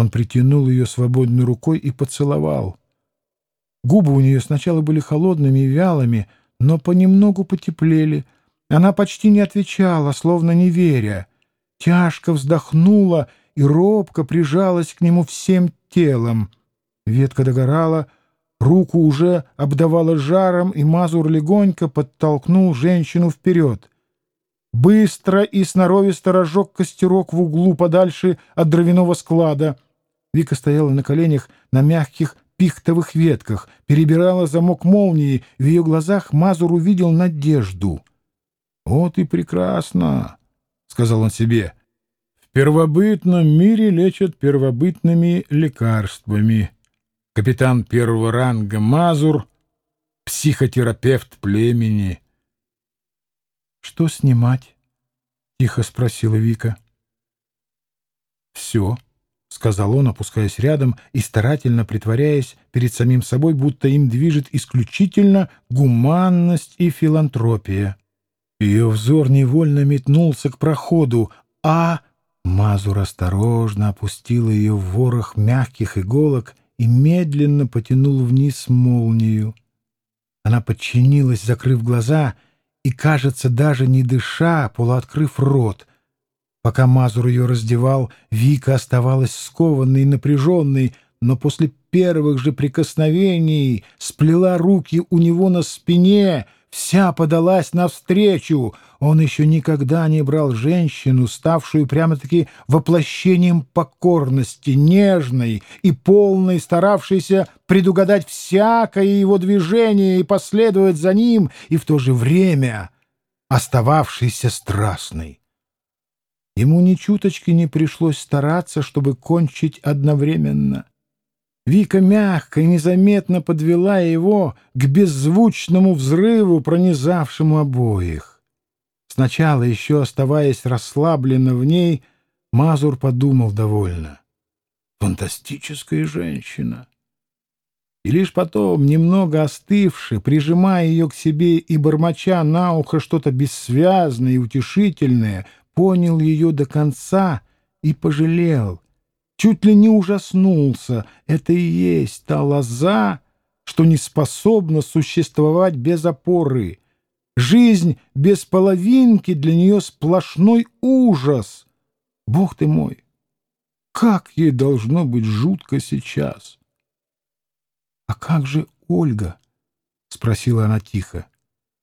Он притянул ее свободной рукой и поцеловал. Губы у нее сначала были холодными и вялыми, но понемногу потеплели. Она почти не отвечала, словно не веря. Тяжко вздохнула и робко прижалась к нему всем телом. Ветка догорала, руку уже обдавала жаром, и Мазур легонько подтолкнул женщину вперед. Быстро и сноровисто разжег костерок в углу подальше от дровяного склада. Вика стояла на коленях на мягких пихтовых ветках, перебирала замок молнии, в ее глазах Мазур увидел надежду. «Вот и прекрасно!» — сказал он себе. «В первобытном мире лечат первобытными лекарствами. Капитан первого ранга Мазур, психотерапевт племени». «Что снимать?» — тихо спросила Вика. «Все», — сказал он, опускаясь рядом и старательно притворяясь перед самим собой, будто им движет исключительно гуманность и филантропия. Ее взор невольно метнулся к проходу, а... Мазур осторожно опустила ее в ворох мягких иголок и медленно потянул вниз молнию. Она подчинилась, закрыв глаза — и, кажется, даже не дыша, полуоткрыв рот. Пока Мазур ее раздевал, Вика оставалась скованной и напряженной, но после первых же прикосновений сплела руки у него на спине — вся подалась навстречу. Он еще никогда не брал женщину, ставшую прямо-таки воплощением покорности, нежной и полной, старавшейся предугадать всякое его движение и последовать за ним, и в то же время остававшейся страстной. Ему ни чуточки не пришлось стараться, чтобы кончить одновременно. Вика мягко и незаметно подвела его к беззвучному взрыву, пронизавшему обоих. Сначала, еще оставаясь расслабленно в ней, Мазур подумал довольно. Фантастическая женщина. И лишь потом, немного остывши, прижимая ее к себе и бормоча на ухо что-то бессвязное и утешительное, понял ее до конца и пожалел — чуть ли не ужаснулся. Это и есть та лоза, что не способна существовать без опоры. Жизнь без половинки для нее сплошной ужас. Бог ты мой, как ей должно быть жутко сейчас. — А как же Ольга? — спросила она тихо.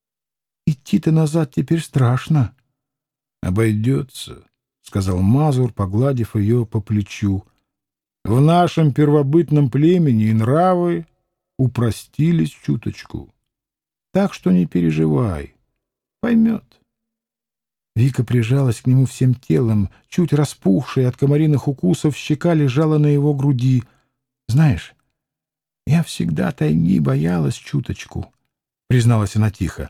— Идти-то назад теперь страшно. — Обойдется, — сказал Мазур, погладив ее по плечу. «В нашем первобытном племени и нравы упростились чуточку. Так что не переживай, поймет». Вика прижалась к нему всем телом, чуть распухшая от комариных укусов, щека лежала на его груди. «Знаешь, я всегда тайги боялась чуточку», — призналась она тихо.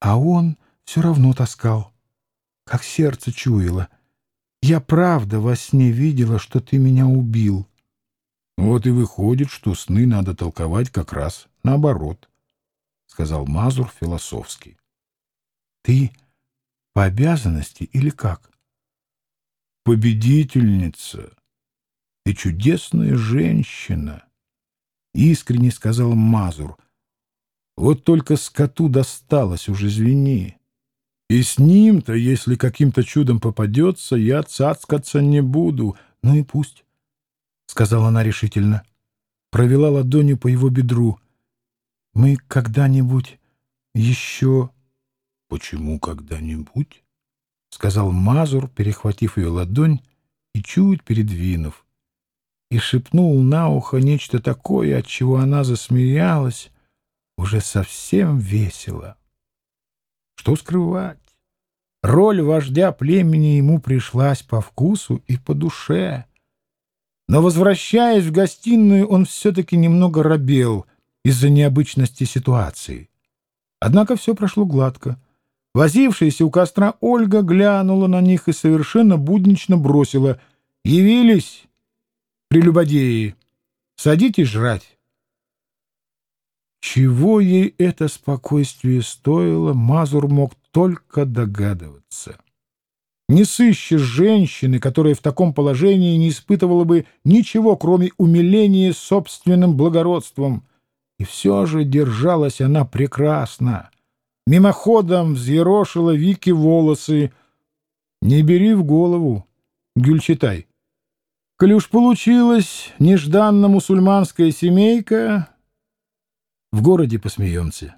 «А он все равно таскал, как сердце чуяло». Я правда во сне видела, что ты меня убил. Вот и выходит, что сны надо толковать как раз наоборот, — сказал Мазур философски. Ты по обязанности или как? Победительница. Ты чудесная женщина, — искренне сказал Мазур. Вот только скоту досталось, уж извини. И с ним-то, если каким-то чудом попадется, я цацкаться не буду. Ну и пусть, — сказала она решительно. Провела ладонью по его бедру. Мы когда-нибудь еще... — Почему когда-нибудь? — сказал Мазур, перехватив ее ладонь и чуть передвинув. И шепнул на ухо нечто такое, от чего она засмеялась, уже совсем весело. Что скрывать? Роль вождя племени ему пришлась по вкусу и по душе. Но, возвращаясь в гостиную, он все-таки немного робел из-за необычности ситуации. Однако все прошло гладко. Возившаяся у костра Ольга глянула на них и совершенно буднично бросила. «Явились, прелюбодеи! Садитесь жрать!» Чего ей это спокойствие стоило, Мазур мог только догадываться. Не сыщешь женщины, которая в таком положении не испытывала бы ничего, кроме умиления собственным благородством. И все же держалась она прекрасно. Мимоходом взъерошила Вики волосы. Не бери в голову, Гюльчатай. Коли уж получилась нежданно мусульманская семейка, в городе посмеемся.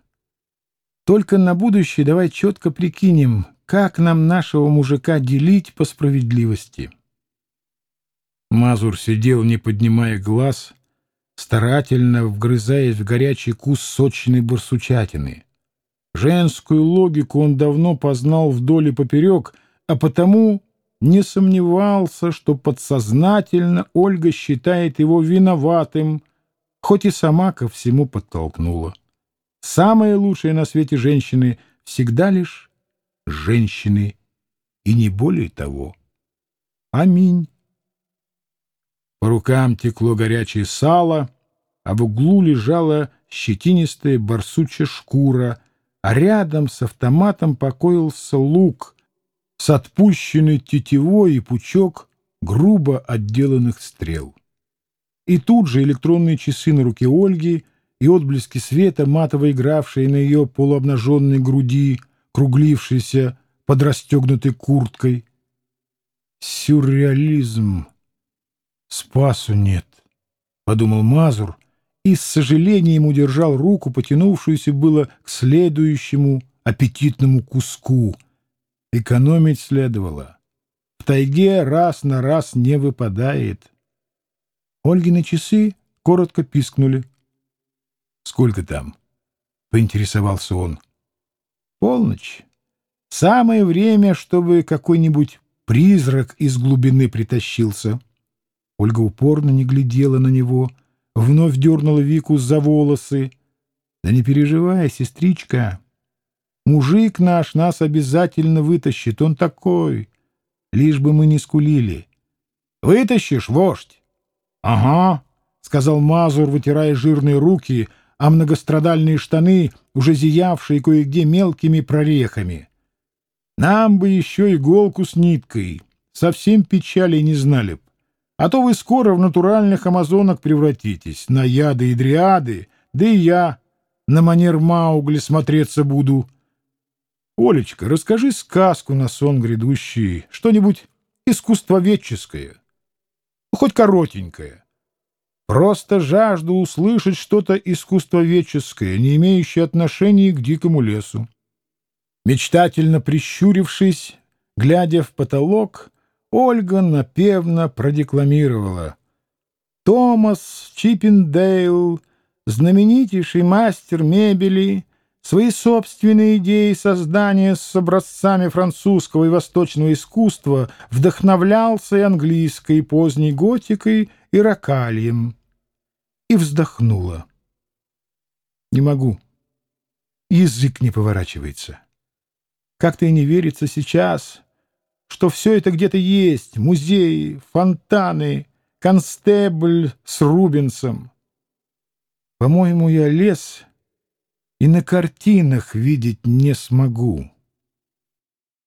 Только на будущее давай четко прикинем, как нам нашего мужика делить по справедливости? Мазур сидел, не поднимая глаз, старательно вгрызаясь в горячий кус сочной барсучатины. Женскую логику он давно познал вдоль и поперек, а потому не сомневался, что подсознательно Ольга считает его виноватым, хоть и сама ко всему подтолкнула. Самые лучшие на свете женщины всегда лишь женщины, и не более того. Аминь. По рукам текло горячее сало, а в углу лежала щетинистая барсучья шкура, а рядом с автоматом покоился лук с отпущенной тетивой и пучок грубо отделанных стрел. И тут же электронные часы на руке Ольги и отблески света, матово игравшие на ее полуобнаженной груди — круглившийся под расстегнутой курткой. Сюрреализм. Спасу нет, — подумал Мазур и с сожалением удержал руку, потянувшуюся было к следующему аппетитному куску. Экономить следовало. В тайге раз на раз не выпадает. Ольгины часы коротко пискнули. — Сколько там? — поинтересовался он. — Полночь. Самое время, чтобы какой-нибудь призрак из глубины притащился. Ольга упорно не глядела на него, вновь дернула Вику за волосы. Да не переживай, сестричка. Мужик наш нас обязательно вытащит, он такой. Лишь бы мы не скулили. Вытащишь, вождь? Ага, — сказал Мазур, вытирая жирные руки — а многострадальные штаны, уже зиявшие кое-где мелкими прорехами. Нам бы еще иголку с ниткой, совсем печали не знали б. А то вы скоро в натуральных амазонок превратитесь, на яды и дриады, да и я на манер Маугли смотреться буду. Олечка, расскажи сказку на сон грядущий, что-нибудь искусствоведческое, хоть коротенькое. Просто жажду услышать что-то искусствоведческое, не имеющее отношения к дикому лесу. Мечтательно прищурившись, глядя в потолок, Ольга напевно продекламировала. «Томас Чиппендейл, знаменитейший мастер мебели, свои собственные идеи создания с образцами французского и восточного искусства вдохновлялся и английской поздней готикой и рокальем и вздохнула. «Не могу. Язык не поворачивается. Как-то и не верится сейчас, что все это где-то есть. Музеи, фонтаны, констебль с Рубинсом. По-моему, я лес и на картинах видеть не смогу».